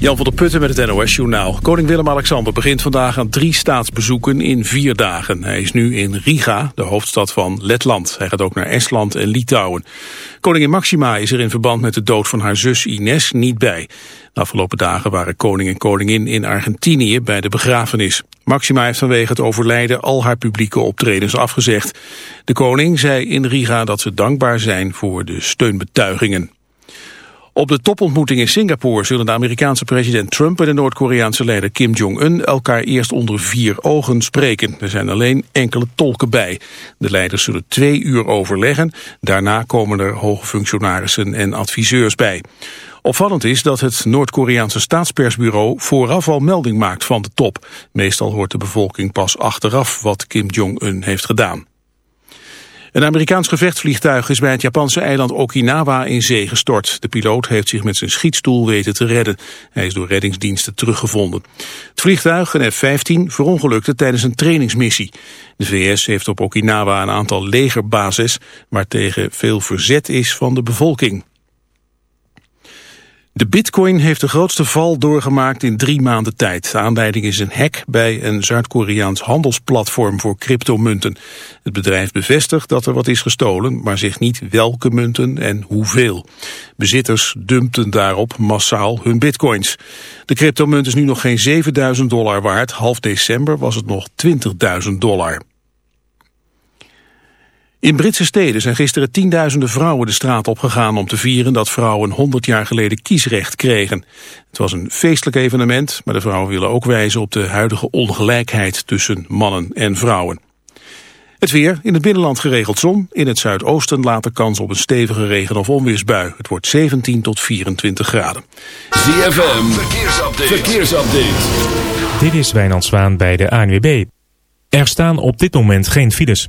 Jan van der Putten met het NOS-journaal. Koning Willem-Alexander begint vandaag aan drie staatsbezoeken in vier dagen. Hij is nu in Riga, de hoofdstad van Letland. Hij gaat ook naar Estland en Litouwen. Koningin Maxima is er in verband met de dood van haar zus Ines niet bij. De afgelopen dagen waren koning en koningin in Argentinië bij de begrafenis. Maxima heeft vanwege het overlijden al haar publieke optredens afgezegd. De koning zei in Riga dat ze dankbaar zijn voor de steunbetuigingen. Op de topontmoeting in Singapore zullen de Amerikaanse president Trump en de Noord-Koreaanse leider Kim Jong-un elkaar eerst onder vier ogen spreken. Er zijn alleen enkele tolken bij. De leiders zullen twee uur overleggen. Daarna komen er hoge functionarissen en adviseurs bij. Opvallend is dat het Noord-Koreaanse staatspersbureau vooraf al melding maakt van de top. Meestal hoort de bevolking pas achteraf wat Kim Jong-un heeft gedaan. Een Amerikaans gevechtsvliegtuig is bij het Japanse eiland Okinawa in zee gestort. De piloot heeft zich met zijn schietstoel weten te redden. Hij is door reddingsdiensten teruggevonden. Het vliegtuig, een F-15, verongelukte tijdens een trainingsmissie. De VS heeft op Okinawa een aantal legerbases... waar tegen veel verzet is van de bevolking. De bitcoin heeft de grootste val doorgemaakt in drie maanden tijd. De aanleiding is een hack bij een Zuid-Koreaans handelsplatform voor cryptomunten. Het bedrijf bevestigt dat er wat is gestolen, maar zegt niet welke munten en hoeveel. Bezitters dumpten daarop massaal hun bitcoins. De cryptomunt is nu nog geen 7000 dollar waard. Half december was het nog 20.000 dollar. In Britse steden zijn gisteren tienduizenden vrouwen de straat opgegaan om te vieren dat vrouwen 100 jaar geleden kiesrecht kregen. Het was een feestelijk evenement, maar de vrouwen willen ook wijzen op de huidige ongelijkheid tussen mannen en vrouwen. Het weer, in het binnenland geregeld zon, in het zuidoosten later kans op een stevige regen- of onweersbui. Het wordt 17 tot 24 graden. ZFM, verkeersupdate. verkeersupdate. Dit is Wijnand Zwaan bij de ANWB. Er staan op dit moment geen files.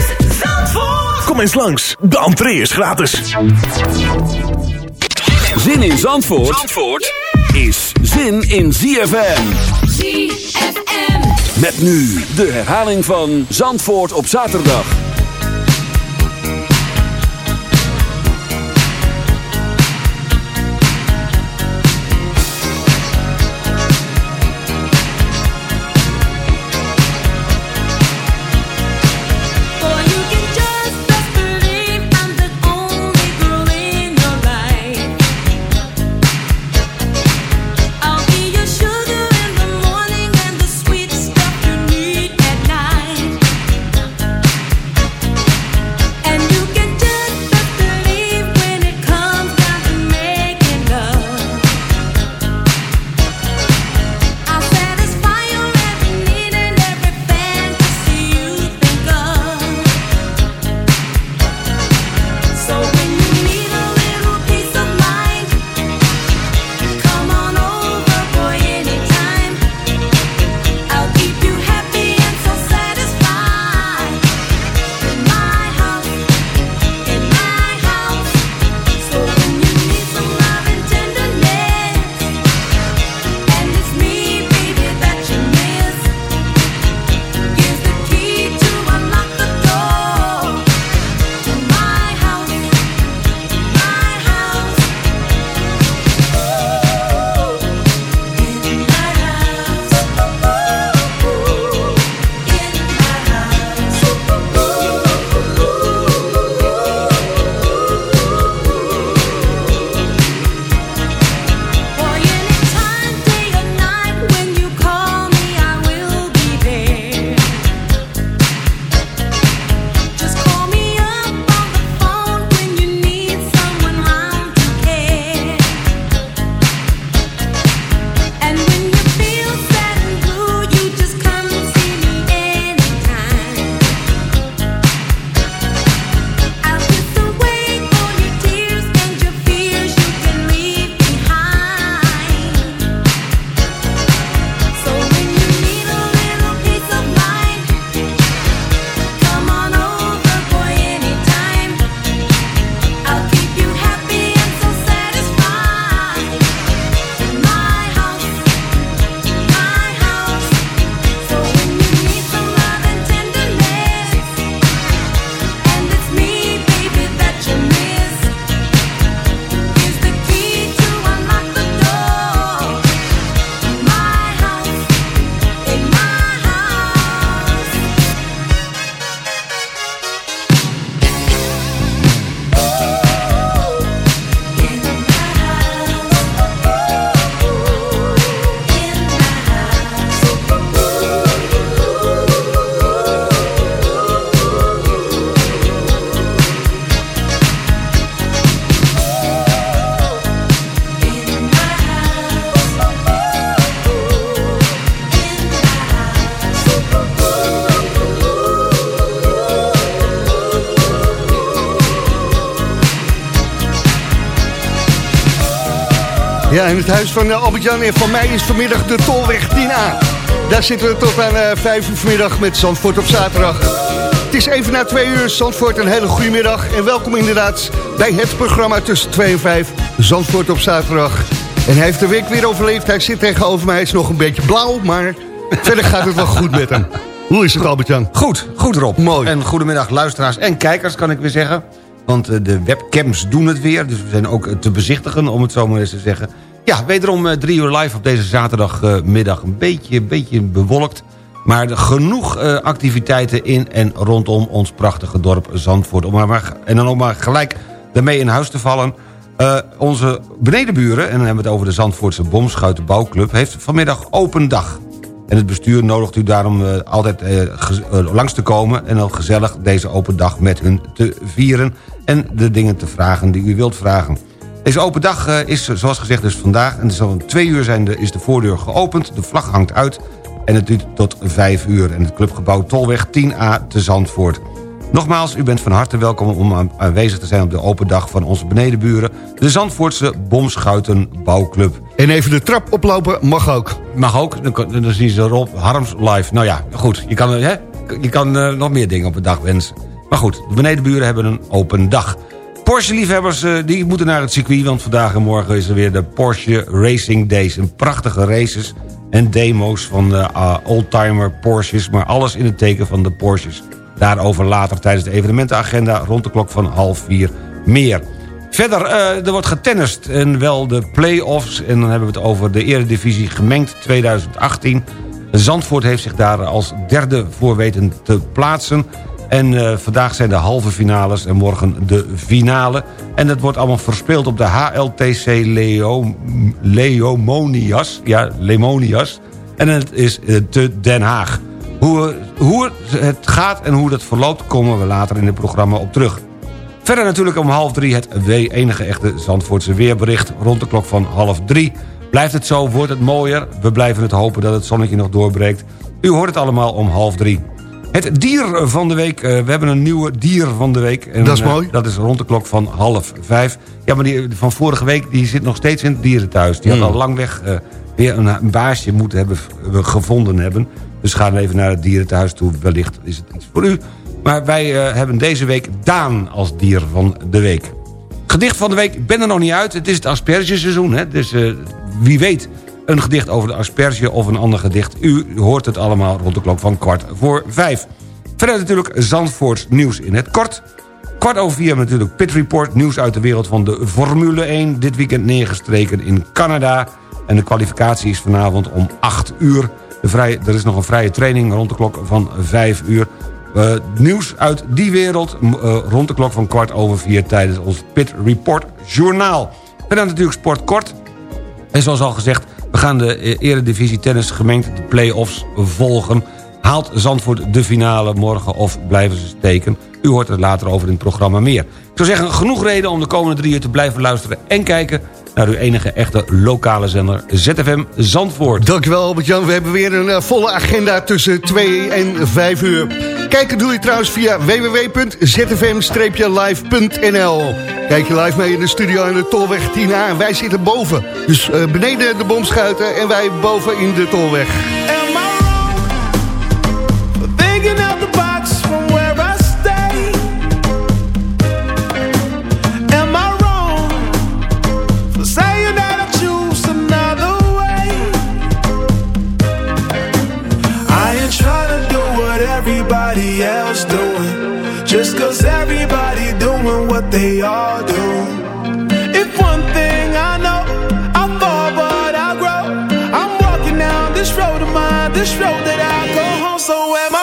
Kom eens langs, de entree is gratis. Zin in Zandvoort, Zandvoort is zin in ZFM. ZFM. Met nu de herhaling van Zandvoort op zaterdag. Ja, in het huis van eh, Albert-Jan en van mij is vanmiddag de Tolweg 10A. Daar zitten we tot aan uh, 5 uur vanmiddag met Zandvoort op zaterdag. Het is even na 2 uur, Zandvoort, een hele goede middag. En welkom inderdaad bij het programma tussen 2 en 5, Zandvoort op zaterdag. En hij heeft de week weer overleefd. Hij zit tegenover mij, hij is nog een beetje blauw, maar verder gaat het wel goed met hem. Hoe is het, Albert-Jan? Goed, goed Rob. Mooi. En goedemiddag luisteraars en kijkers, kan ik weer zeggen. Want eh, de webcams doen het weer, dus we zijn ook eh, te bezichtigen, om het zo maar eens te zeggen. Ja, wederom eh, drie uur live op deze zaterdagmiddag. Een beetje, beetje bewolkt, maar genoeg eh, activiteiten in en rondom ons prachtige dorp Zandvoort. Om en dan ook maar gelijk daarmee in huis te vallen. Eh, onze benedenburen, en dan hebben we het over de Zandvoortse Bomschuitenbouwclub... heeft vanmiddag open dag. En het bestuur nodigt u daarom eh, altijd langs te komen... en dan gezellig deze open dag met hun te vieren... en de dingen te vragen die u wilt vragen. Deze open dag eh, is zoals gezegd dus vandaag... en al om twee uur zijn de, is de voordeur geopend, de vlag hangt uit... en het duurt tot vijf uur. En het clubgebouw Tolweg 10A te Zandvoort. Nogmaals, u bent van harte welkom om aan- aanwezig te zijn op de open dag van onze benedenburen... de Zandvoortse Bomschuitenbouwclub. En even de trap oplopen mag ook. Mag ook, dan, dan zien ze Rob Harms live. Nou ja, goed, je kan, hè, je kan eh, nog meer dingen op een dag wensen. Maar goed, de benedenburen hebben een open dag. Porsche-liefhebbers eh, die moeten naar het circuit... want vandaag en morgen is er weer de Porsche Racing Days. Een prachtige races en demo's van eh, ah, oldtimer Porsches... maar alles in het teken van de Porsches. Daarover later tijdens de evenementenagenda... rond de klok van half vier meer. Verder, eh, er wordt getennist en wel de play-offs. En dan hebben we het over de Eredivisie gemengd 2018. Zandvoort heeft zich daar als derde voor weten te plaatsen. En eh, vandaag zijn de halve finales en morgen de finale. En dat wordt allemaal verspeeld op de HLTC Leo, Leomonias. Ja, Lemonias. En het is eh, te Den Haag. Hoe, hoe het gaat en hoe dat verloopt... komen we later in het programma op terug. Verder natuurlijk om half drie het w- enige echte Zandvoortse weerbericht. Rond de klok van half drie. Blijft het zo, wordt het mooier. We blijven het hopen dat het zonnetje nog doorbreekt. U hoort het allemaal om half drie. Het dier van de week. eh, we hebben een nieuwe dier van de week. En, Dat is eh, mooi. dat is rond de klok van half vijf. Ja, maar die van vorige week die zit nog steeds in het dierenthuis. Die had al lang weg eh, weer een, een baasje moeten hebben gevonden hebben. Dus gaan we even naar het dierenthuis toe. Wellicht is het iets voor u. Maar wij hebben deze week Daan als dier van de week. Gedicht van de week, ik ben er nog niet uit. Het is het aspergeseizoen, hè? dus wie weet... een gedicht over de asperge of een ander gedicht. U hoort het allemaal rond de klok van kwart voor vijf. Verder natuurlijk Zandvoorts nieuws in het kort. Kwart over vier natuurlijk Pit Report. Nieuws uit de wereld van de Formule 1. Dit weekend neergestreken in Canada. En de kwalificatie is vanavond om 8 uur. De vrije, er is nog een vrije training rond de klok van 5 uur. Eh, nieuws uit die wereld eh, rond de klok van kwart over vier... tijdens ons Pit Report Journaal. En dan natuurlijk sport kort. En zoals al gezegd, we gaan de eh, eredivisie tennis gemengd de play-offs volgen. Haalt Zandvoort de finale morgen of blijven ze steken? U hoort er later over in het programma meer. Ik zou zeggen, genoeg reden om de komende drie uur te blijven luisteren... en kijken naar uw enige echte lokale zender ZFM Zandvoort. Dankjewel Albert-Jan. We hebben weer een eh, volle agenda tussen 2 en 5 uur. Kijken doe je trouwens via www.zfm-live.nl Kijk je live mee in de studio in de Tolweg 10A. En wij zitten boven. Dus eh, beneden de bomschuiten en wij boven in de Tolweg. They all do. If one thing I know, I fall but I grow. I'm walking down this road of mine, this road that I go home. So am I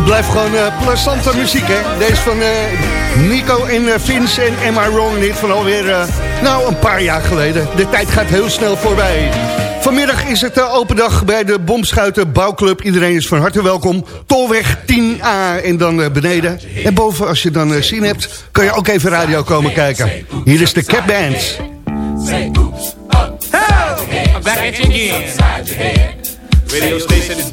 Het blijft gewoon eh, plezante muziek, hè? Deze van eh, Nico en eh, Vince en Am I Wrong niet van alweer, eh, nou, een paar jaar geleden. De tijd gaat heel snel voorbij. Vanmiddag is het open dag bij de Bomschuiten Bouwclub. Iedereen is van harte welkom. Tolweg 10A en dan eh, beneden. En boven, als je dan eh, zin hebt, kan je ook even radio komen kijken. Hier is de Cap Band. I'm back at you again. Radio station is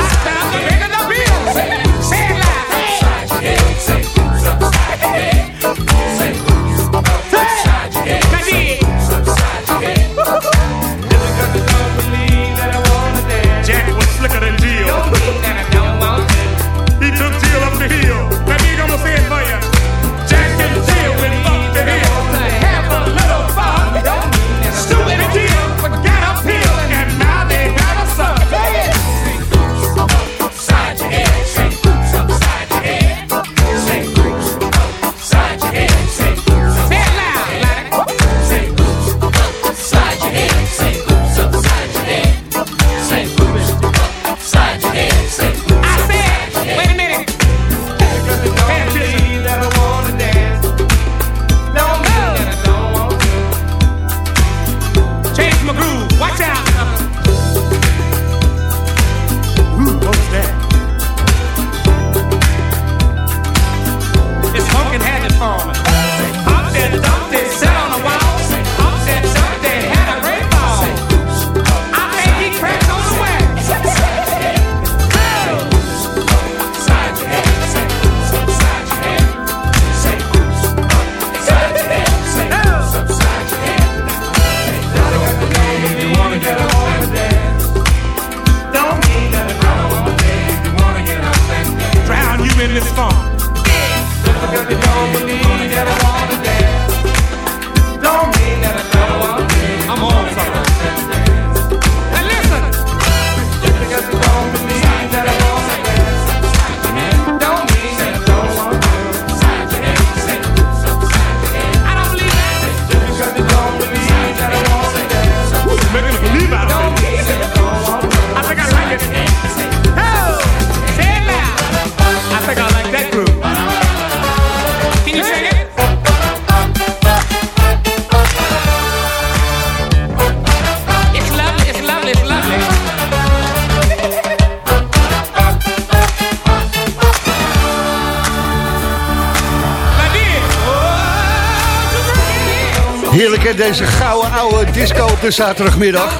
deze gouden oude disco op de zaterdagmiddag.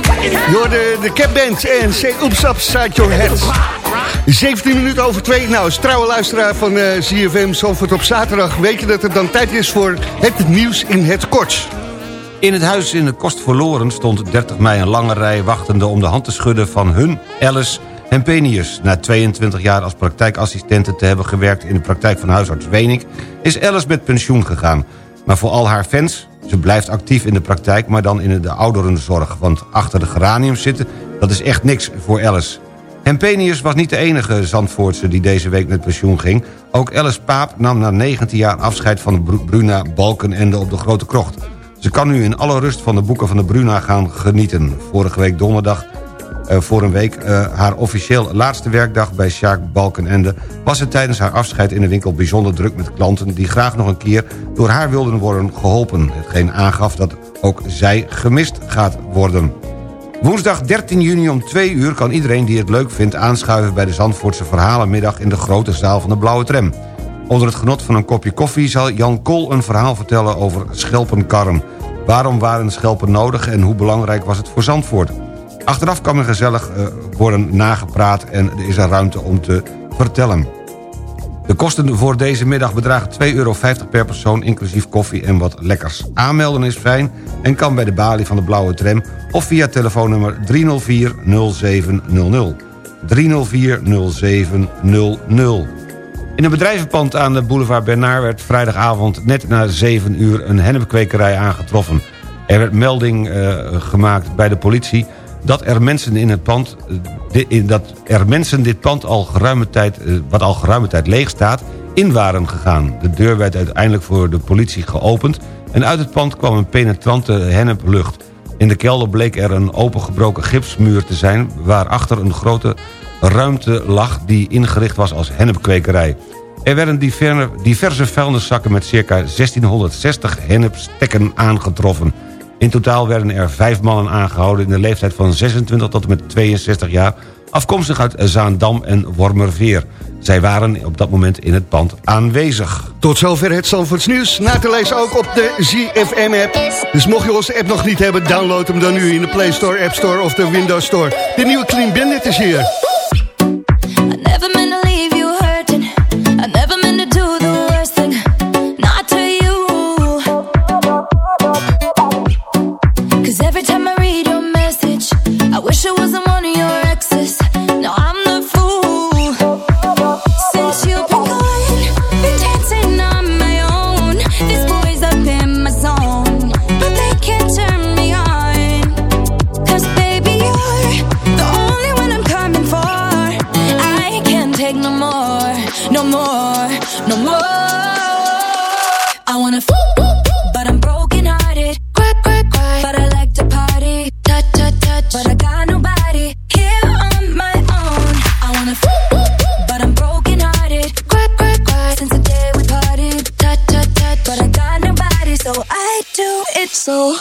Hoorde de Cap Band en Say Oops Upside Your Head. 17 minuten over 2. Nou, als trouwe luisteraar van eh ZFM Zandvoort op zaterdag... weet je dat het dan tijd is voor het nieuws in het kort. In het huis in de Kost verloren stond 30 mei een lange rij... wachtende om de hand te schudden van hun Alice Hempenius. Na 22 jaar als praktijkassistente te hebben gewerkt... in de praktijk van huisarts Wening... is Alice met pensioen gegaan. Maar voor al haar fans, ze blijft actief in de praktijk... maar dan in de ouderenzorg. Want achter de geraniums zitten, dat is echt niks voor Alice. Hempenius was niet de enige Zandvoortse die deze week met pensioen ging. Ook Alice Paap nam na 19 jaar afscheid van Bru- Bruna Balkenende op de Grote Krocht. Ze kan nu in alle rust van de boeken van de Bruna gaan genieten. Vorige week donderdag voor een week eh, haar officieel laatste werkdag bij Sjaak Balkenende... was het tijdens haar afscheid in de winkel bijzonder druk met klanten... die graag nog een keer door haar wilden worden geholpen. Hetgeen aangaf dat ook zij gemist gaat worden. Woensdag 13 juni om 2 uur kan iedereen die het leuk vindt... aanschuiven bij de Zandvoortse Verhalenmiddag... in de grote zaal van de Blauwe Tram. Onder het genot van een kopje koffie zal Jan Kool een verhaal vertellen over schelpenkarren. Waarom waren schelpen nodig en hoe belangrijk was het voor Zandvoort? Achteraf kan er gezellig eh, worden nagepraat en er is er ruimte om te vertellen. De kosten voor deze middag bedragen 2,50 euro per persoon... inclusief koffie en wat lekkers. Aanmelden is fijn en kan bij de balie van de Blauwe Tram... of via telefoonnummer 304 0700. 304 0700. In een bedrijvenpand aan de boulevard Bernard... werd vrijdagavond net na 7 uur een hennepkwekerij aangetroffen. Er werd melding eh, gemaakt bij de politie dat er mensen in het pand, eh, dat er mensen dit pand al geruime tijd, eh, wat al geruime tijd leeg staat, in waren gegaan. De deur werd uiteindelijk voor de politie geopend en uit het pand kwam een penetrante henneplucht. In de kelder bleek er een opengebroken gipsmuur te zijn... waarachter een grote ruimte lag die ingericht was als hennepkwekerij. Er werden diverse vuilniszakken met circa 1660 hennepstekken aangetroffen. In totaal werden er vijf mannen aangehouden in de leeftijd van 26 tot en met 62 jaar... afkomstig uit Zaandam en Wormerveer. Zij waren op dat moment in het pand aanwezig. Tot zover het Zandvoorts nieuws. Na te lezen ook op de ZFM-app. Dus mocht je onze app nog niet hebben, download hem dan nu in de Play Store, App Store of de Windows Store. De nieuwe Clean Bandit is hier. Wish I wasn't one so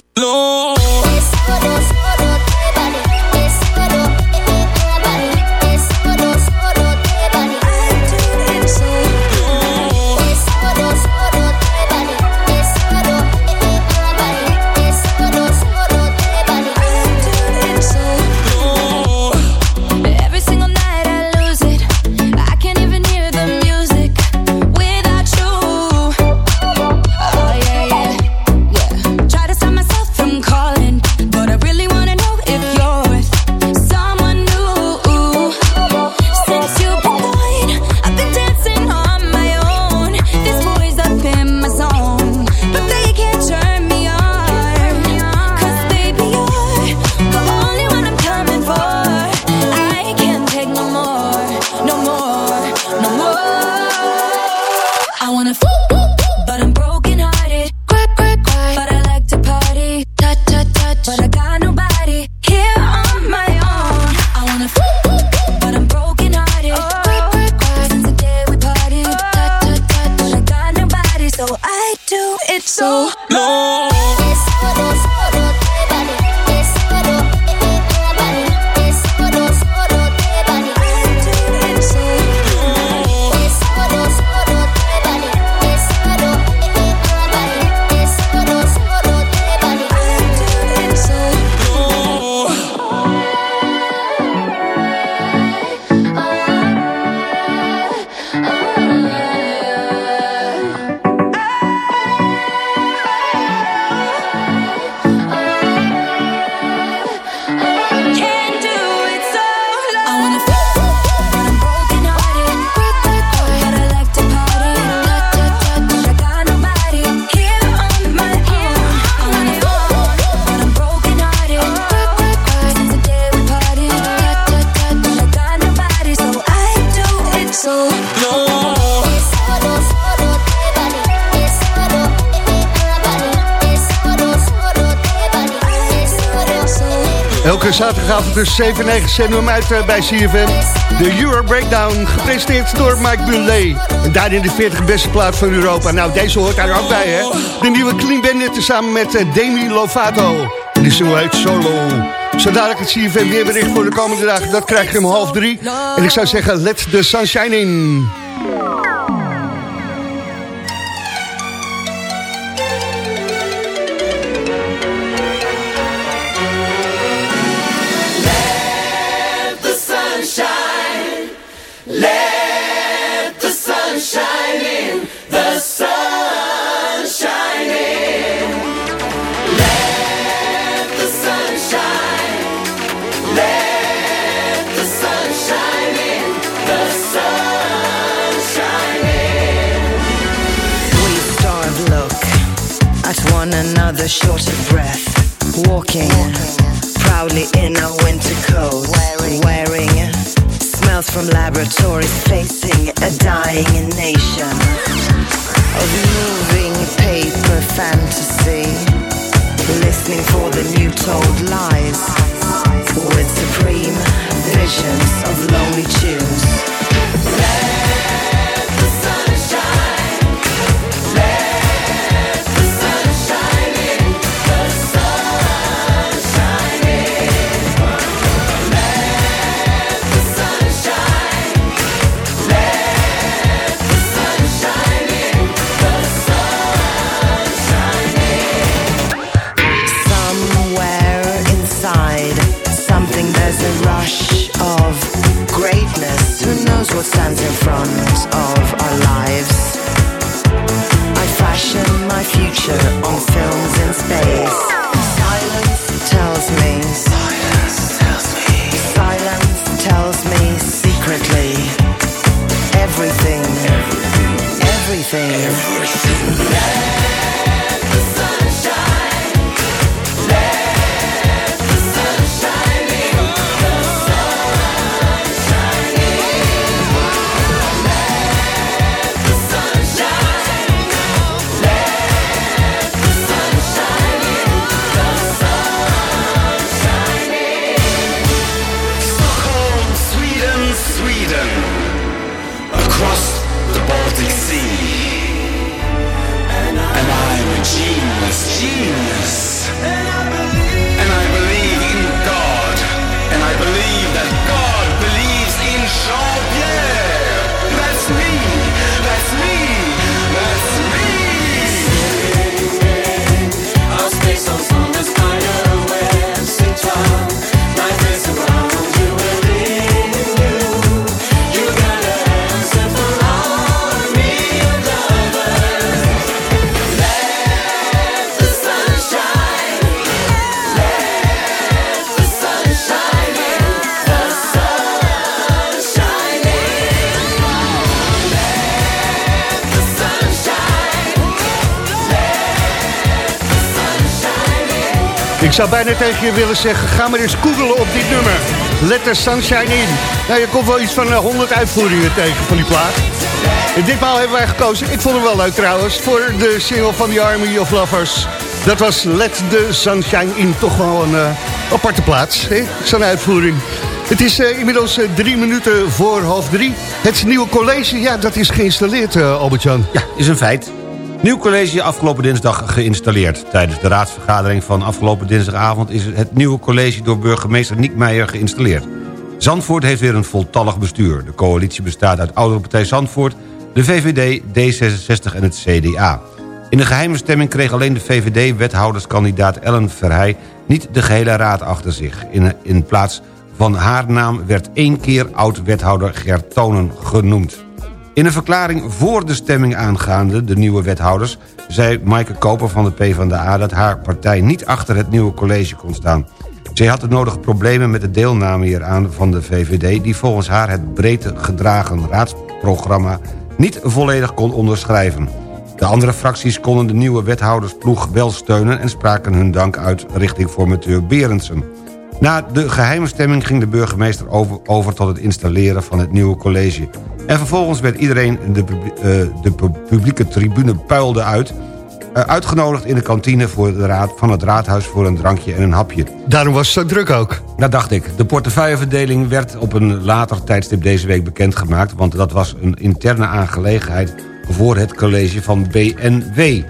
zaterdagavond tussen 7 en 9 zenden uit eh, bij CFM. De Euro Breakdown, gepresenteerd door Mike Bulley. En daarin de 40 beste plaat van Europa. Nou, deze hoort daar ook bij, hè. De nieuwe Clean Bandit samen met eh, Demi Lovato. En die single heet Solo. Zo dadelijk het CFM weerbericht voor de komende dagen. Dat krijg je om half drie. En ik zou zeggen, let the sunshine in. with you. Ik zou bijna tegen je willen zeggen, ga maar eens googelen op dit nummer. Let the sunshine in. Nou, je komt wel iets van eh, 100 uitvoeringen tegen van die plaat. Ditmaal hebben wij gekozen, ik vond hem wel leuk trouwens, voor de single van The Army of Lovers. Dat was Let the Sunshine in, toch wel een eh, aparte plaats, zo'n uitvoering. Het is eh, inmiddels eh, drie minuten voor half drie. Het nieuwe college, ja, dat is geïnstalleerd, eh, Albert-Jan. Ja, is een feit. Nieuw college afgelopen dinsdag geïnstalleerd. Tijdens de raadsvergadering van afgelopen dinsdagavond... is het nieuwe college door burgemeester Niek Meijer geïnstalleerd. Zandvoort heeft weer een voltallig bestuur. De coalitie bestaat uit Oudere Partij Zandvoort... de VVD, D66 en het CDA. In de geheime stemming kreeg alleen de VVD-wethouderskandidaat Ellen Verheij... niet de gehele raad achter zich. In, in plaats van haar naam werd één keer oud-wethouder Gert Tonen genoemd. In een verklaring voor de stemming aangaande de nieuwe wethouders... zei Maaike Koper van de PvdA dat haar partij niet achter het nieuwe college kon staan. Zij had de nodige problemen met de deelname hieraan van de VVD... die volgens haar het breed gedragen raadsprogramma niet volledig kon onderschrijven. De andere fracties konden de nieuwe wethoudersploeg wel steunen... en spraken hun dank uit richting formateur Berendsen. Na de geheime stemming ging de burgemeester over, over tot het installeren van het nieuwe college. En vervolgens werd iedereen de, eh, de pu- publieke tribune puilde uit... eh, uitgenodigd in de kantine voor de raad, van het raadhuis... voor een drankje en een hapje. Daarom was het zo druk ook. Dat dacht ik. De portefeuilleverdeling werd op een later tijdstip deze week bekendgemaakt... want dat was een interne aangelegenheid voor het college van BNW.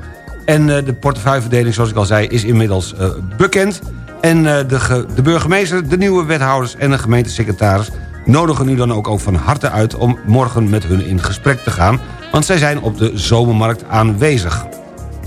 En eh, de portefeuilleverdeling, zoals ik al zei, is inmiddels bekend. En de, de burgemeester, de nieuwe wethouders en de gemeentesecretaris... nodigen u dan ook, ook van harte uit om morgen met hun in gesprek te gaan... want zij zijn op de zomermarkt aanwezig.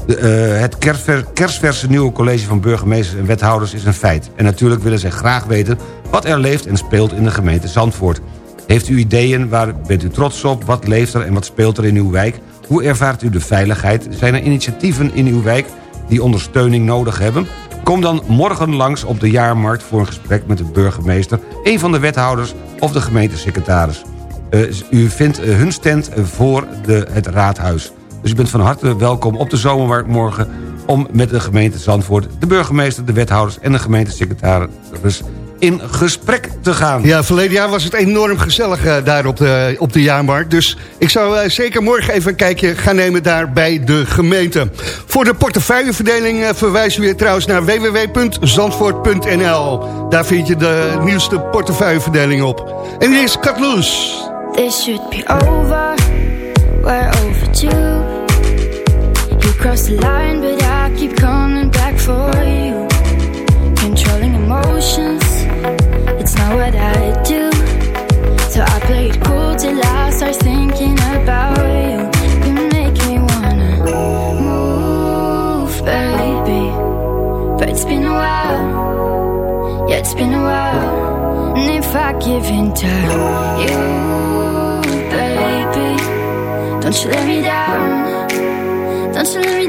De, eh, het kerstver- kerstverse nieuwe college van burgemeesters en wethouders is een feit. En natuurlijk willen zij graag weten wat er leeft en speelt in de gemeente Zandvoort. Heeft u ideeën, waar bent u trots op, wat leeft er en wat speelt er in uw wijk? Hoe ervaart u de veiligheid? Zijn er initiatieven in uw wijk die ondersteuning nodig hebben? Kom dan morgen langs op de jaarmarkt voor een gesprek met de burgemeester... een van de wethouders of de gemeentesecretaris. Eh, u vindt eh, hun stand voor de, het raadhuis. Dus u bent van harte welkom op de zomermarkt morgen... om met de gemeente Zandvoort, de burgemeester, de wethouders... en de gemeentesecretaris in gesprek te gaan. Ja, verleden jaar was het enorm gezellig eh, daar op de, op de jaarmarkt. Dus ik zou eh, zeker morgen even een kijkje gaan nemen daar bij de gemeente. Voor de portefeuilleverdeling eh, verwijzen we weer trouwens naar www.zandvoort.nl. Daar vind je de nieuwste portefeuilleverdeling op. En hier is Cut Loose. This should be over. We're overdue. You crossed the line, but I keep coming back for you. Controlling emotions, what I do. So I play it cool till I start thinking about you. You make me wanna move, baby. But it's been a while, yeah, it's been a while. And if I give in to you, baby, don't you let me down. Don't you let me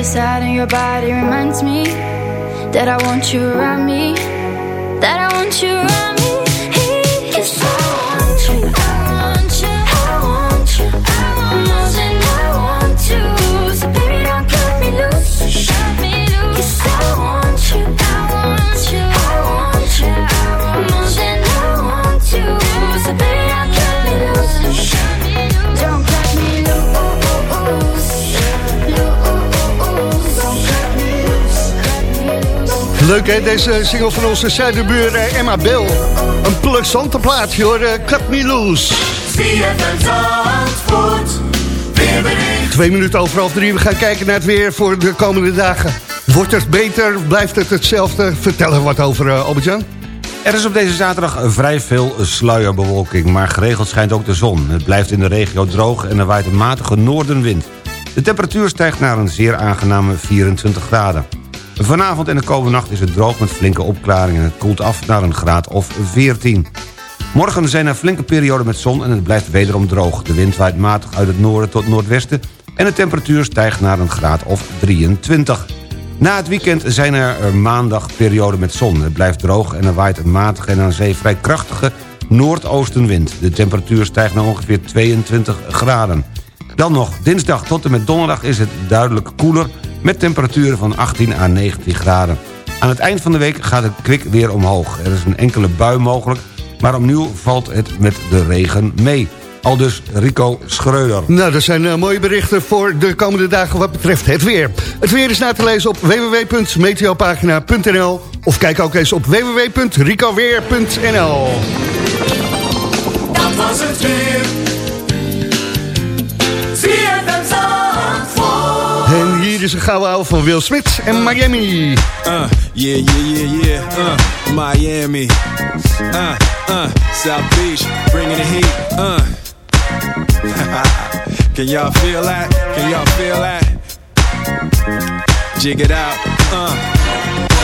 wanna be by your side, and your body reminds me that I want you around me. That I want you around Leuk hè, deze single van onze zuiderbuur eh, Emma Bell. Een plezante plaatje hoor, eh, Cut Me Loose. Twee minuten over half drie, we gaan kijken naar het weer voor de komende dagen. Wordt het beter, blijft het hetzelfde? Vertel er wat over, Albert-Jan. Er is op deze zaterdag vrij veel sluierbewolking, maar geregeld schijnt ook de zon. Het blijft in de regio droog en er waait een matige noordenwind. De temperatuur stijgt naar een zeer aangename 24 graden. Vanavond en de komende nacht is het droog met flinke opklaringen. Het koelt af naar een graad of 14. Morgen zijn er flinke perioden met zon en het blijft wederom droog. De wind waait matig uit het noorden tot noordwesten... en de temperatuur stijgt naar een graad of 23. Na het weekend zijn er eh, maandag perioden met zon. Het blijft droog en er waait een matige en aan zee vrij krachtige noordoostenwind. De temperatuur stijgt naar ongeveer 22 graden. Dan nog, dinsdag tot en met donderdag is het duidelijk koeler... met temperaturen van 18 à 19 graden. Aan het eind van de week gaat het kwik weer omhoog. Er is een enkele bui mogelijk, maar opnieuw valt het met de regen mee. Aldus Rico Schreuder. Nou, dat zijn eh, mooie berichten voor de komende dagen wat betreft het weer. Het weer is na te lezen op www.meteopagina.nl of kijk ook eens op www.ricoweer.nl Dat was het weer. Is een gouden ouwe van Will Smith en Miami. Uh, yeah, yeah, yeah, yeah. Uh, Miami. Uh, uh, South Beach, bringing the heat. Uh. Can y'all feel that? Can y'all feel that? Jig it out. Uh.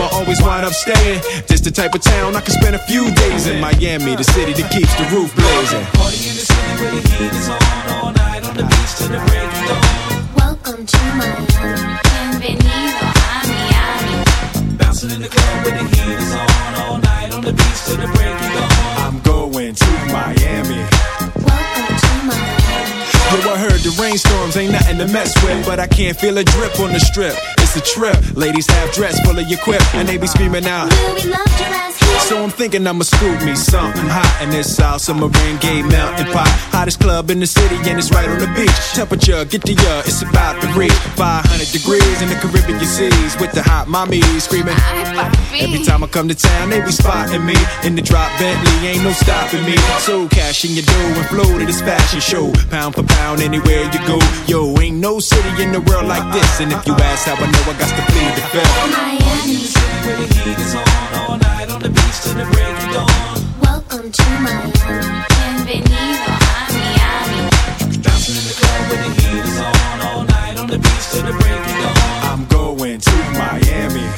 I always wind up staying. This the type of town I can spend a few days in. Miami, the city that keeps the roof blazing. Party in the city where the heat is on all night on the beach till the break of dawn. Welcome to Miami. Bienvenido a Miami. Bouncing in the club where the heat is on all night on the beach till the break of dawn. I'm going to Miami. To. Yo, I heard the rainstorms ain't nothing to mess with, but I can't feel a drip on the strip. It's a trip. Ladies have dress full of your quip, and they be screaming out. We love your ass here? So I'm thinking I'ma scoop me something hot in this South Submarine Gay Mountain Pot. Hottest club in the city, and it's right on the beach. Temperature, get the ya, it's about to reach 500 degrees in the Caribbean seas with the hot mommy screaming. Every time I come to town, they be spotting me in the drop Bentley, ain't no stopping me. So cash in your dough and flow to this fashion show, pound for pound anywhere you go. Yo, ain't no city in the world like this, and if you ask how I know, I got to plead the fifth. Miami. Where the heat is on all night on the beach till the break of dawn. Welcome to Miami. Bienvenido a Miami. Bouncing in the club where the heat is on all night on the beach till the break of dawn. I'm going to Miami.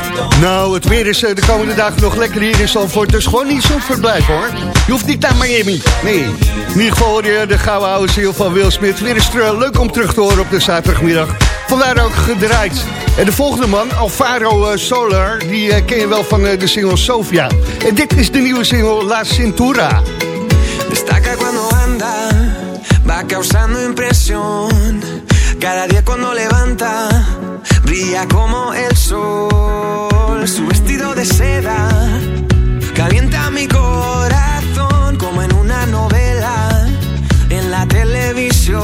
Nou, het weer is eh, de komende dagen nog lekker hier in Zandvoort. Dus gewoon niet Zandvoort blijven hoor. Je hoeft niet naar Miami. Nee. In de gouden oude ziel van Will Smith. Weer eens leuk om terug te horen op de zaterdagmiddag. Vandaar ook gedraaid. En de volgende man, Alvaro eh, Solar, die eh, ken je wel van de single Sofia. En dit is de nieuwe single La Cintura. Destaca cuando anda, va causando impresión. Cada día cuando levanta, brilla como el sol. Su vestido de seda calienta mi corazón como en una novela en la televisión.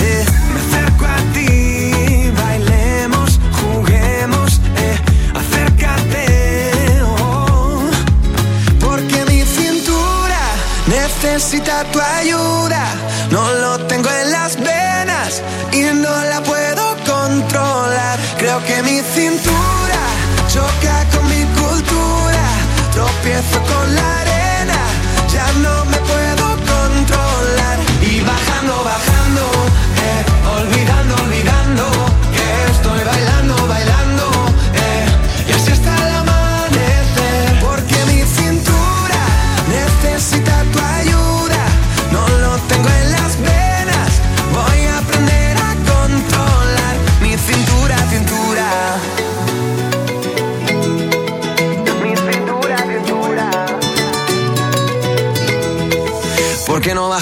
Eh, me acerco a ti, bailemos, juguemos, eh, acércate. oh. porque mi cintura necesita tu ayuda. No lo tengo en las venas Tropiezo con la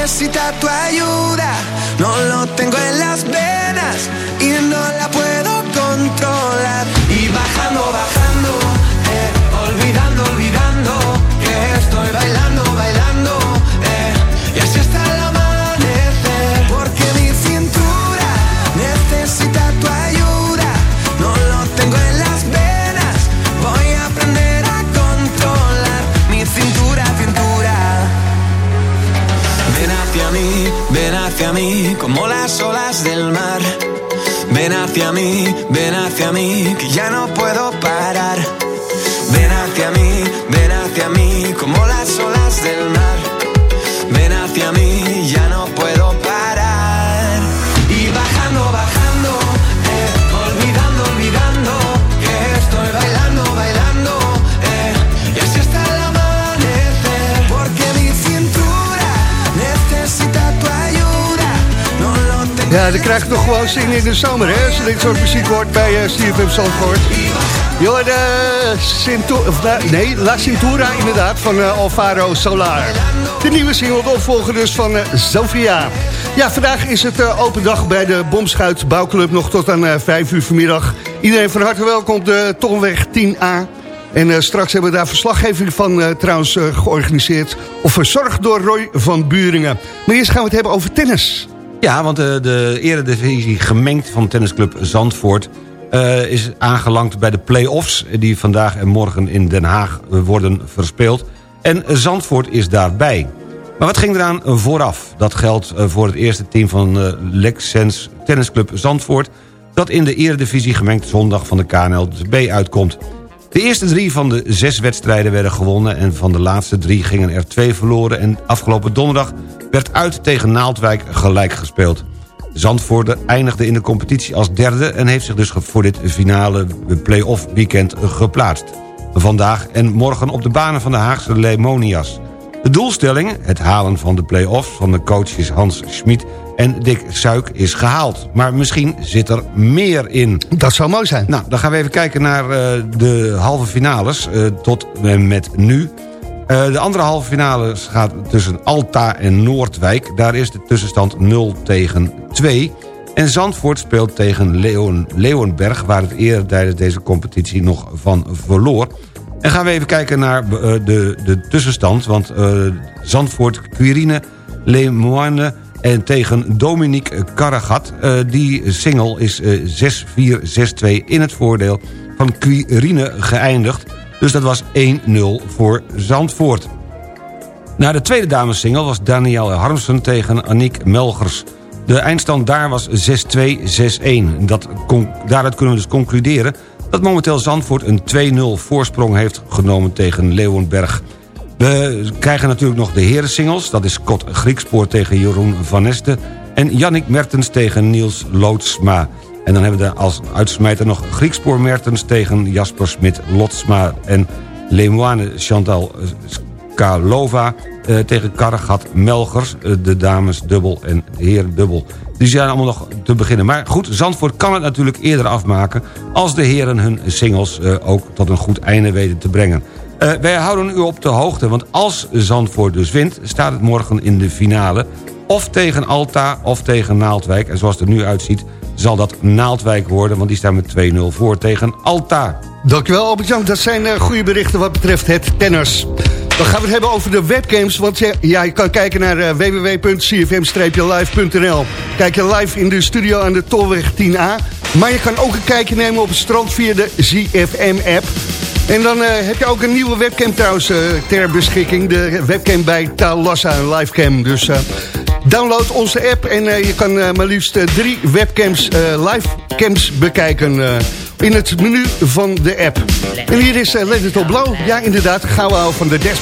Necesita tu ayuda. No lo tengo en las venas y no la puedo controlar. Y bajando, bajando, hacia mí, ven hacia mí, que ya no puedo parar. Ja, dan krijg ik toch gewoon zin in de zomer, hè? Als je dit soort muziek hoort bij uh, CFM Zandvoort. Je hoort de Cintu- of, nou, nee, La Cintura inderdaad, van eh, Alvaro Solar. De nieuwe single, de opvolger dus van eh, Sofia. Ja, vandaag is het eh, open dag bij de Bomschuit Bouwclub, nog tot aan eh 5 uur vanmiddag. Iedereen van harte welkom op de Tolweg 10A. En eh, straks hebben we daar verslaggeving van eh, trouwens eh, georganiseerd. Of verzorgd door Roy van Buringen. Maar eerst gaan we het hebben over tennis. Ja, want de, de eredivisie gemengd van tennisclub Zandvoort... eh, is aangelangt bij de play-offs... die vandaag en morgen in Den Haag eh, worden verspeeld. En Zandvoort is daarbij. Maar wat ging eraan vooraf? Dat geldt eh, voor het eerste team van eh, Lexens Tennisclub Zandvoort... dat in de eredivisie gemengd zondag van de KNLB uitkomt. De eerste drie van de zes wedstrijden werden gewonnen... en van de laatste drie gingen er twee verloren... en afgelopen donderdag werd uit tegen Naaldwijk gelijk gespeeld. Zandvoort eindigde in de competitie als derde... en heeft zich dus voor dit finale play-off weekend geplaatst. Vandaag en morgen op de banen van de Haagse Lemonias. De doelstelling, het halen van de play-offs van de coaches Hans Schmid en Dick Suik is gehaald. Maar misschien zit er meer in. Dat zou mooi zijn. Nou, dan gaan we even kijken naar eh, de halve finales eh, tot en met nu. Eh, de andere halve finales gaat tussen Alta en Noordwijk. Daar is de tussenstand 0 tegen 2. En Zandvoort speelt tegen Leeuwen, Leeuwenberg... waar het eerder tijdens deze competitie nog van verloor. En gaan we even kijken naar eh, de, de tussenstand. Want eh, Zandvoort, Quirine, Lemoine en tegen Dominique Karagat. die single is eh, 6-4-6-2 in het voordeel van Quirine geëindigd. Dus dat was 1-0 voor Zandvoort. Na de tweede damessingle was Danielle Harmsen tegen Aniek Melgers. De eindstand daar was 6-2-6-1. Dat con- Daaruit kunnen we dus concluderen dat momenteel Zandvoort een 2-0 voorsprong heeft genomen tegen Leeuwenberg. We krijgen natuurlijk nog de herensingles. Dat is Scott Griekspoor tegen Jeroen Van Nesten... en Yannick Mertens tegen Niels Lootsma. En dan hebben we als uitsmijter nog Griekspoor Mertens... tegen Jasper Smit Lotsma en Lemoine Chantal Skalova... eh, tegen Karregat Melgers, eh, de dames dubbel en heren dubbel. Die zijn allemaal nog te beginnen. Maar goed, Zandvoort kan het natuurlijk eerder afmaken... als de heren hun singles eh, ook tot een goed einde weten te brengen. Eh, wij houden u op de hoogte, want als Zandvoort dus wint... staat het morgen in de finale. Of tegen Alta of tegen Naaldwijk. En zoals het er nu uitziet, zal dat Naaldwijk worden... want die staan met 2-0 voor tegen Alta. Dankjewel Albert-Jan, dat zijn eh, goede berichten wat betreft het tennis. Dan gaan we het hebben over de webcams, want ja, je kan kijken naar eh, www.cfm-live.nl. Kijk je live in de studio aan de Tolweg 10A. Maar je kan ook een kijkje nemen op het strand via de ZFM-app. En dan eh, heb je ook een nieuwe webcam trouwens ter beschikking. De webcam bij Talassa, een livecam. Dus download onze app en eh, je kan eh, maar liefst eh, drie webcams, livecams bekijken... in het menu van de app. En hier is uh, Let It All Blow. Ja, inderdaad, al van de Dash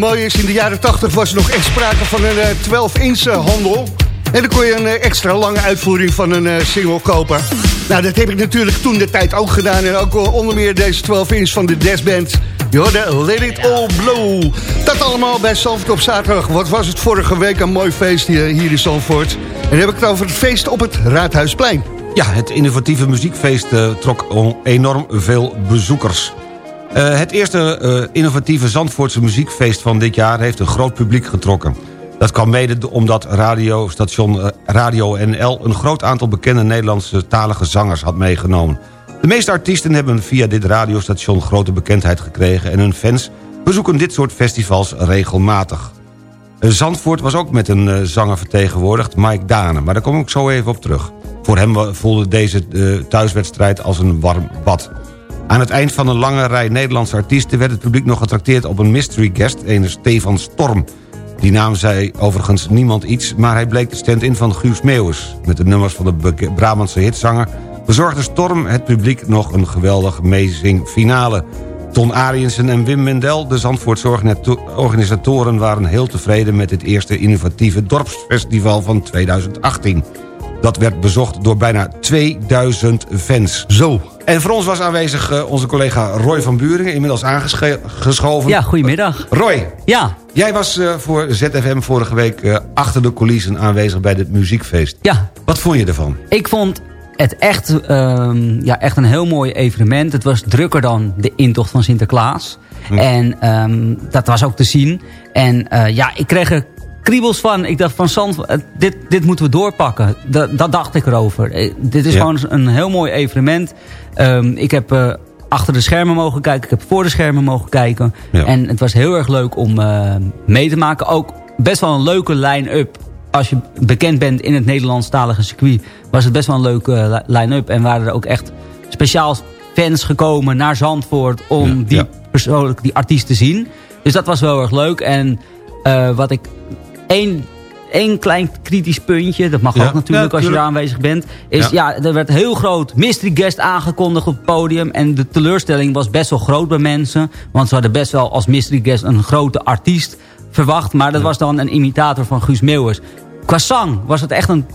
het mooie is, in de jaren 80 was er nog echt sprake van een eh, 12-inch handel. En dan kon je een eh, extra lange uitvoering van een eh, single kopen. Nou, dat heb ik natuurlijk toen de tijd ook gedaan. En ook eh, onder meer deze 12-inch van de Des Band. Je Let It All Blow. Dat allemaal bij Zandvoort op zaterdag. Wat was het vorige week een mooi feest hier, in Zandvoort. En dan heb ik het over het feest op het Raadhuisplein. Ja, het innovatieve muziekfeest eh, trok enorm veel bezoekers. Eh, het eerste eh, innovatieve Zandvoortse muziekfeest van dit jaar... heeft een groot publiek getrokken. Dat kwam mede omdat radiostation eh, Radio NL... een groot aantal bekende Nederlandse talige zangers had meegenomen. De meeste artiesten hebben via dit radiostation grote bekendheid gekregen... en hun fans bezoeken dit soort festivals regelmatig. Zandvoort was ook met een zanger vertegenwoordigd, Mike Dane. Maar daar kom ik zo even op terug. Voor hem voelde deze thuiswedstrijd als een warm bad. Aan het eind van een lange rij Nederlandse artiesten... werd het publiek nog getrakteerd op een mystery guest, een Stefan Storm. Die naam zei overigens niemand iets... maar hij bleek de stand-in van Guus Meeuwis. Met de nummers van de Brabantse hitzanger... bezorgde Storm het publiek nog een geweldig amazing finale... Ton Ariensen en Wim Mendel, de Zandvoortse organito- organisatoren... waren heel tevreden met dit eerste innovatieve dorpsfestival van 2018. Dat werd bezocht door bijna 2000 fans. Zo. En voor ons was aanwezig eh, onze collega Roy van Buringen... inmiddels aangeschoven. Ja, goedemiddag. Roy, Ja, jij was eh, voor ZFM vorige week eh, achter de coulissen aanwezig bij dit muziekfeest. Ja. Wat vond je ervan? ik vond het echt, ehm, ja, echt een heel mooi evenement. Het was drukker dan de intocht van Sinterklaas. En ehm, dat was ook te zien. En ja, ik kreeg er kriebels van. Ik dacht van Zand, eh, dit, dit moeten we doorpakken. Dat, dat dacht ik erover. Eh, dit is Ja. gewoon een heel mooi evenement. Ehm, ik heb eh, achter de schermen mogen kijken. Ik heb voor de schermen mogen kijken. Ja. En het was heel erg leuk om mee te maken. Ook best wel een leuke line-up. Als je bekend bent in het Nederlandstalige circuit... was het best wel een leuke li- line-up. En waren er ook echt speciaal fans gekomen naar Zandvoort... om Ja, die persoonlijk, die artiest te zien. Dus dat was wel erg leuk. En wat ik... één één klein kritisch puntje, dat mag Ja. ook natuurlijk Ja, als je daar aanwezig bent... is Ja. ja. er werd heel groot mystery guest aangekondigd op het podium... en de teleurstelling was best wel groot bij mensen... want ze hadden best wel als mystery guest een grote artiest verwacht... maar dat was dan een imitator van Guus Meeuwers. Qua zang was het echt een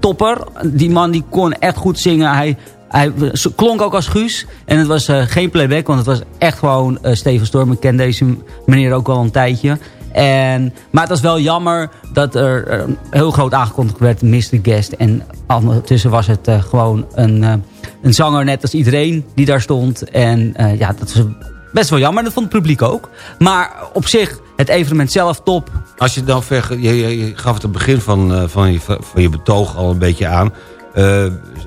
topper. Die man die kon echt goed zingen. Hij, hij klonk ook als Guus. En het was eh, geen playback, want het was echt gewoon eh, Steven Storm. Ik ken deze meneer ook al een tijdje. En, maar het was wel jammer dat er eh, heel groot aangekondigd werd, Mystery Guest. En ondertussen was het eh, gewoon een, eh, een zanger net als iedereen die daar stond. En ja, dat was best wel jammer. Dat vond het publiek ook. Maar op zich, het evenement zelf top. Als je dan ver, je, gaf het het begin van, van, je, van je betoog al een beetje aan.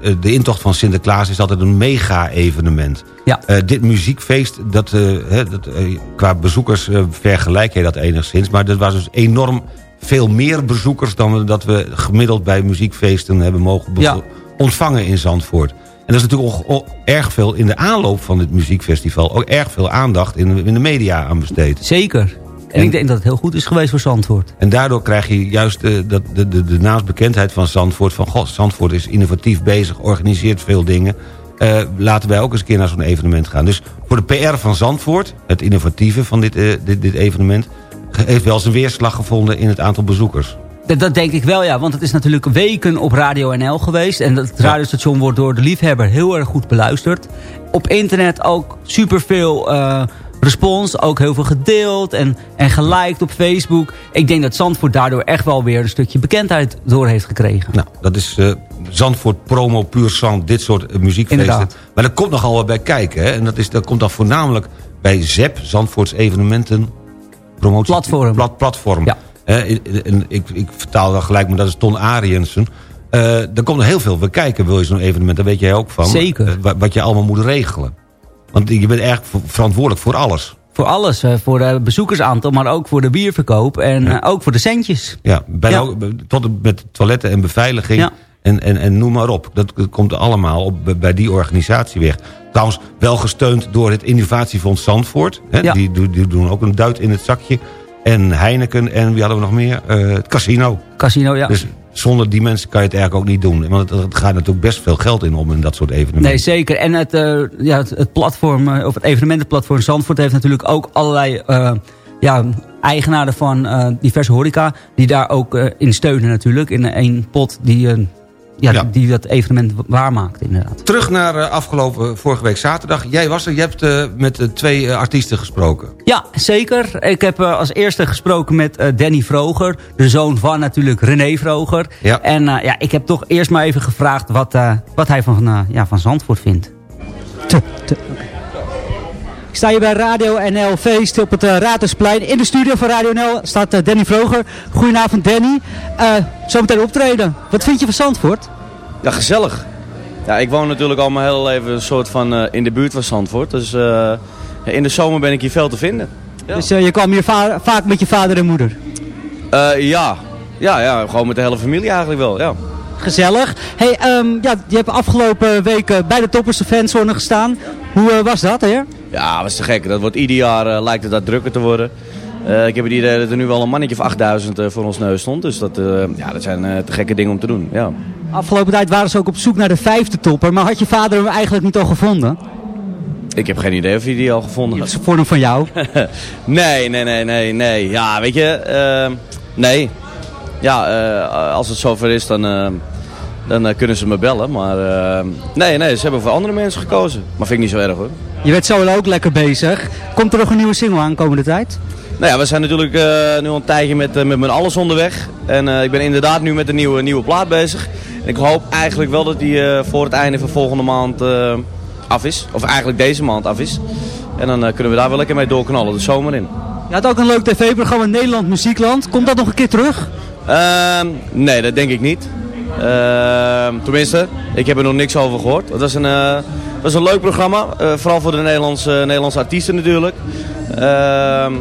Eh, de intocht van Sinterklaas is altijd een mega-evenement. Ja. Eh, dit muziekfeest, dat, eh, dat, qua bezoekers vergelijk je dat enigszins. Maar dat was dus enorm veel meer bezoekers... dan dat we gemiddeld bij muziekfeesten hebben mogen Ja. ontvangen in Zandvoort. En er is natuurlijk ook erg veel in de aanloop van dit muziekfestival... ook erg veel aandacht in de, in de media aan besteed. Zeker. En, En- ik denk dat het heel goed is geweest voor Zandvoort. En daardoor krijg je juist eh, dat, de, de, de naamsbekendheid van Zandvoort... van goh, Zandvoort is innovatief bezig, organiseert veel dingen... Eh, laten wij ook eens een keer naar zo'n evenement gaan. Dus voor de PR van Zandvoort, het innovatieve van dit, eh, dit, dit evenement... heeft wel zijn weerslag gevonden in het aantal bezoekers. Dat, dat denk ik wel, ja. Want het is natuurlijk weken op Radio NL geweest. En het radiostation wordt door de liefhebber heel erg goed beluisterd. Op internet ook superveel eh respons. Ook heel veel gedeeld en, en geliked op Facebook. Ik denk dat Zandvoort daardoor echt wel weer een stukje bekendheid door heeft gekregen. Nou, dat is eh, Zandvoort promo puur zand, dit soort eh, muziekfeesten. Inderdaad. Maar er komt nogal wat bij kijken. Hè? En dat, is, dat komt dan voornamelijk bij ZEP, Zandvoorts Evenementen... Promotie, Platform. Plat, platform. Ja. En ik, ik vertaal dan gelijk, maar dat is Ton Ariensen. Eh er komt er heel veel bij kijken, wil je zo'n evenement. Daar weet jij ook van. Zeker. Eh, wa- wat je allemaal moet regelen. Want je bent eigenlijk ver- verantwoordelijk voor alles. Voor alles. eh, voor de bezoekersaantal, maar ook voor de bierverkoop. En eh, ook voor de centjes. Ja, bijna Ja. ook, tot met toiletten en beveiliging. Ja. En, en, en noem maar op. Dat, komt allemaal op, bij die organisatie weg. Trouwens, wel gesteund door het Innovatiefonds Zandvoort. Hè? Ja. Die, doen- die doen ook een duit in het zakje. En Heineken en wie hadden we nog meer? Eh, het casino. Casino, ja. Dus zonder die mensen kan je het eigenlijk ook niet doen. Want het, gaat natuurlijk best veel geld in om in dat soort evenementen. Nee, zeker. En het, eh, ja, het, platform, eh, of het evenementenplatform Zandvoort heeft natuurlijk ook allerlei eh, ja, eigenaren van diverse horeca... die daar ook in steunen natuurlijk. In één pot die, ja, Ja. die dat evenement waarmaakt inderdaad. Terug naar eh, afgelopen vorige week zaterdag. Jij was er, je hebt eh, met eh, twee artiesten gesproken. Ja, zeker. Ik heb eh, als eerste gesproken met eh, Danny Vroger. De zoon van natuurlijk René Vroger. Ja. En eh, ja, ik heb toch eerst maar even gevraagd wat, eh, wat hij van, eh, ja, van Zandvoort vindt. Ik sta hier bij Radio NL Feest op het uh, Raadhuisplein. In de studio van Radio NL staat eh, Danny Vroger. Goedenavond Danny. Eh zometeen optreden. Wat vind je van Zandvoort? Ja, gezellig. Ja, ik woon natuurlijk al mijn hele leven een soort van in de buurt van Zandvoort. Dus in de zomer ben ik hier veel te vinden. Dus je kwam hier va- vaak met je vader en moeder. Ja. ja, ja, gewoon met de hele familie eigenlijk wel, ja. Gezellig. Hey, ehm, ja, je hebt afgelopen weken bij de Toppers de Fanzone gestaan. Hoe was dat, heer? Ja, was te gek. Dat wordt ieder jaar eh, lijkt het dat drukker te worden. Eh, ik heb het idee dat er nu wel een mannetje of 8000 eh, voor ons neus stond. Dus dat, ja, dat zijn te gekke dingen om te doen, ja. Afgelopen tijd waren ze ook op zoek naar de vijfde topper. Maar had je vader hem eigenlijk niet al gevonden? Ik heb geen idee of je die al gevonden had. Voor hem van jou? nee, nee, nee, nee, nee. Ja, weet je, eh, nee. Ja, als het zover is, dan, eh, dan eh, kunnen ze me bellen. Maar eh, nee, nee, ze hebben voor andere mensen gekozen. Maar vind ik niet zo erg hoor. Je bent zo ook lekker bezig. Komt er nog een nieuwe single aan komende tijd? Nou ja, we zijn natuurlijk eh, nu al een tijdje met, met mijn alles onderweg. En ik ben inderdaad nu met een nieuwe, nieuwe plaat bezig. En ik hoop eigenlijk wel dat die voor het einde van volgende maand af is. Of eigenlijk deze maand af is. En dan kunnen we daar wel lekker mee doorknallen, de zomer in. Je had ook een leuk tv-programma Nederland Muziekland. Komt dat nog een keer terug? Ehm, nee, dat denk ik niet. Ehm, tenminste, ik heb er nog niks over gehoord. Het was een, eh, het was een leuk programma, eh, vooral voor de Nederlandse, Nederlandse artiesten natuurlijk. Ehm,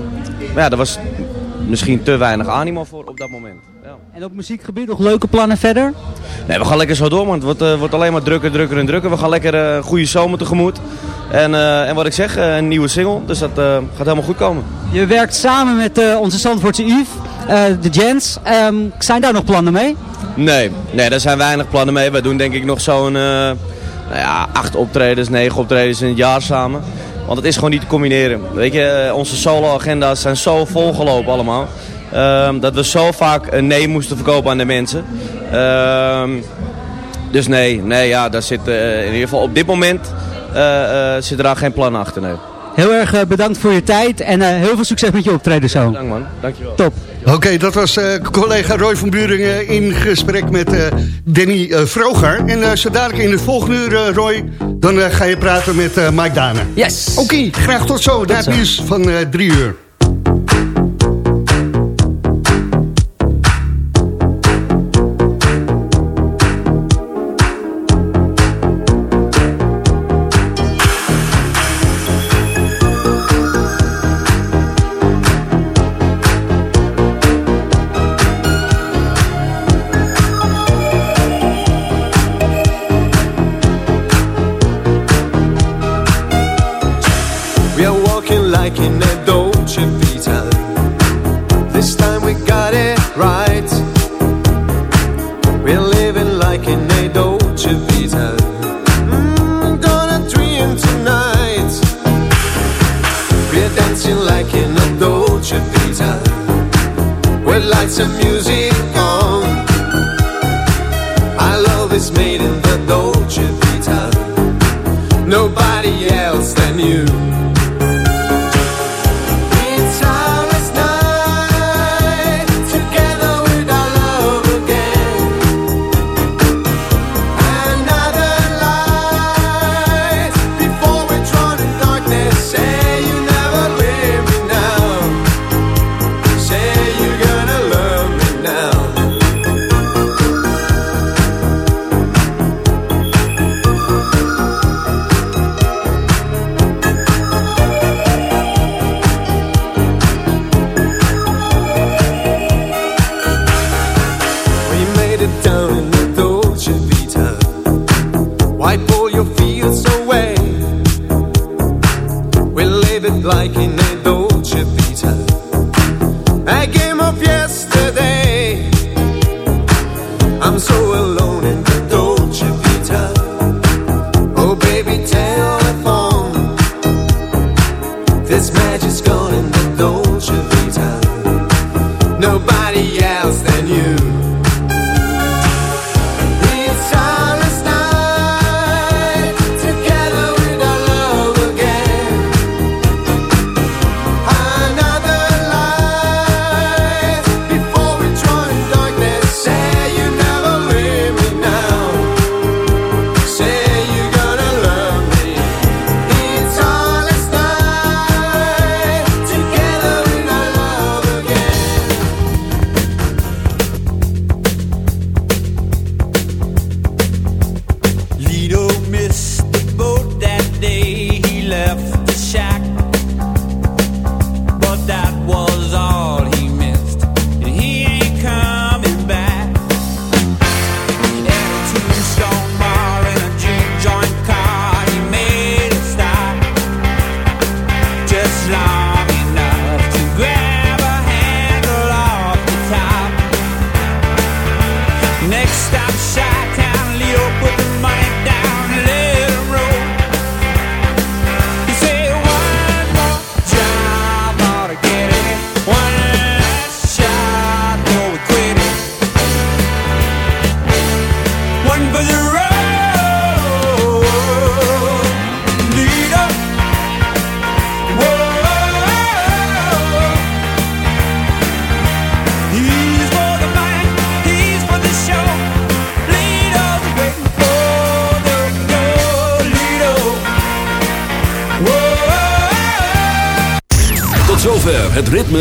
maar ja, er was misschien te weinig animo voor op dat moment. En op muziekgebied nog leuke plannen verder? Nee, we gaan lekker zo door, man. Het wordt, eh, wordt alleen maar drukker, drukker en drukker. We gaan lekker een goede zomer tegemoet. En, en wat ik zeg, een nieuwe single. Dus dat gaat helemaal goed komen. Je werkt samen met onze Zandvoortse Yves, de Jens. Ehm, zijn daar nog plannen mee? Nee, nee, daar zijn weinig plannen mee. We doen denk ik nog zo'n eh, nou ja, acht optredens, negen optredens in het jaar samen. Want het is gewoon niet te combineren. Weet je, eh, onze solo-agenda's zijn zo volgelopen allemaal. ehm, dat we zo vaak een nee moesten verkopen aan de mensen. Ehm, dus nee, nee ja, daar zit eh, in ieder geval op dit moment zit er daar geen plan achter. Nee. Heel erg eh, bedankt voor je tijd en eh, heel veel succes met je optreden zo. Bedankt man, dankjewel. Top. Oké, dat was eh, collega Roy van Buringen in gesprek met eh, Danny eh, Vroger. En eh, zo dadelijk in het volgende uur, eh, Roy, dan eh, ga je praten met eh, Mike Dana. Yes. Oké, graag tot zo. Na het nieuws van eh, drie uur.